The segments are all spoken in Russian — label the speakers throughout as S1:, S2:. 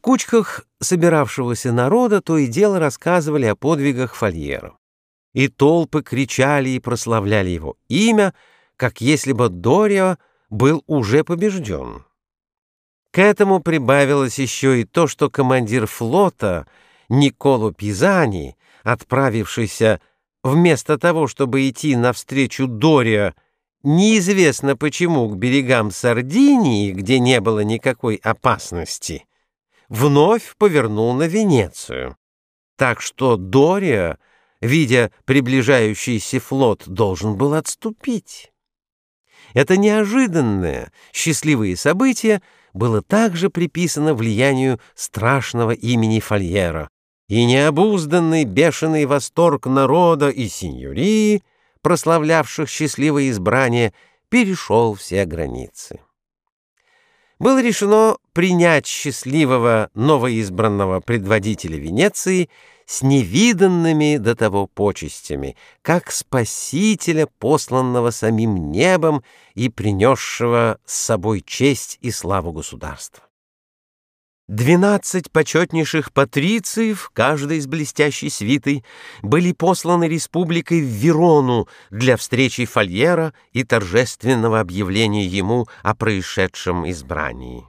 S1: кучках собиравшегося народа то и дело рассказывали о подвигах Фольера. И толпы кричали и прославляли его имя, как если бы Дорио был уже побежден. К этому прибавилось еще и то, что командир флота Николо Пизани, отправившийся вместо того, чтобы идти навстречу Дорио, неизвестно почему к берегам Сардинии, где не было никакой опасности, вновь повернул на Венецию. Так что Дорио, видя приближающийся флот, должен был отступить. Это неожиданное, счастливые события было также приписано влиянию страшного имени Фольера, и необузданный бешеный восторг народа и сеньории, прославлявших счастливое избрание, перешел все границы было решено принять счастливого новоизбранного предводителя Венеции с невиданными до того почестями, как спасителя, посланного самим небом и принесшего с собой честь и славу государства. Двенадцать почетнейших патрициев, каждый из блестящей свитой, были посланы республикой в Верону для встречи Фольера и торжественного объявления ему о происшедшем избрании.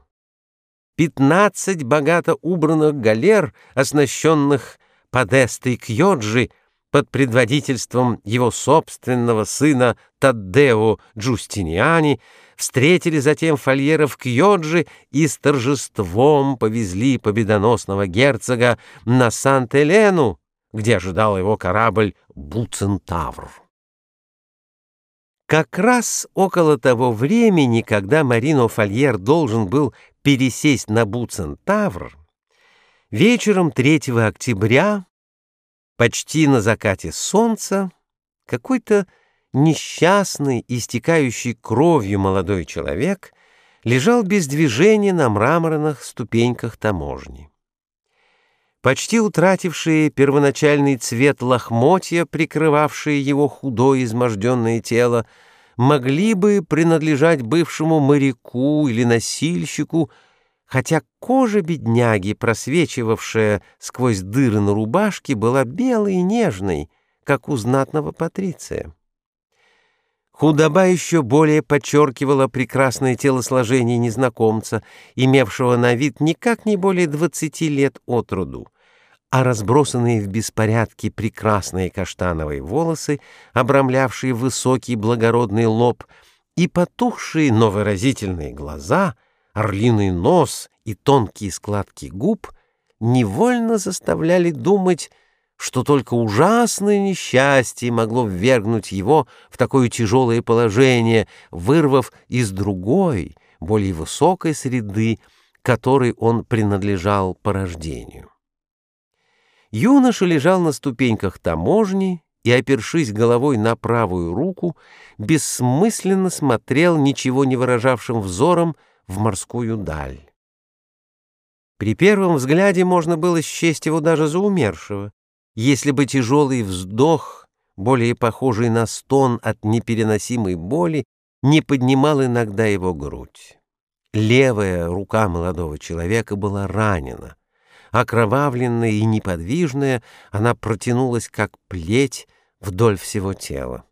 S1: Пятнадцать богато убранных галер, оснащенных подестой Кьоджи, под предводительством его собственного сына Таддео Джустиниани, встретили затем фольеров Кьоджи и с торжеством повезли победоносного герцога на Сант-Элену, где ожидал его корабль Буцентавр. Как раз около того времени, когда Марино Фольер должен был пересесть на Буцентавр, вечером 3 октября Почти на закате солнца какой-то несчастный, истекающий кровью молодой человек лежал без движения на мраморных ступеньках таможни. Почти утратившие первоначальный цвет лохмотья, прикрывавшие его худое изможденное тело, могли бы принадлежать бывшему моряку или носильщику, хотя кожа бедняги, просвечивавшая сквозь дыры на рубашке, была белой и нежной, как у знатного патриция. Худоба еще более подчеркивала прекрасное телосложение незнакомца, имевшего на вид никак не более двадцати лет от роду, а разбросанные в беспорядке прекрасные каштановые волосы, обрамлявшие высокий благородный лоб, и потухшие, но выразительные глаза — орлиный нос и тонкие складки губ невольно заставляли думать, что только ужасное несчастье могло ввергнуть его в такое тяжелое положение, вырвав из другой, более высокой среды, которой он принадлежал по рождению. Юноша лежал на ступеньках таможни и, опершись головой на правую руку, бессмысленно смотрел ничего не выражавшим взором в морскую даль. При первом взгляде можно было счесть его даже за умершего, если бы тяжелый вздох, более похожий на стон от непереносимой боли, не поднимал иногда его грудь. Левая рука молодого человека была ранена. Окровавленная и неподвижная, она протянулась, как плеть, вдоль всего тела.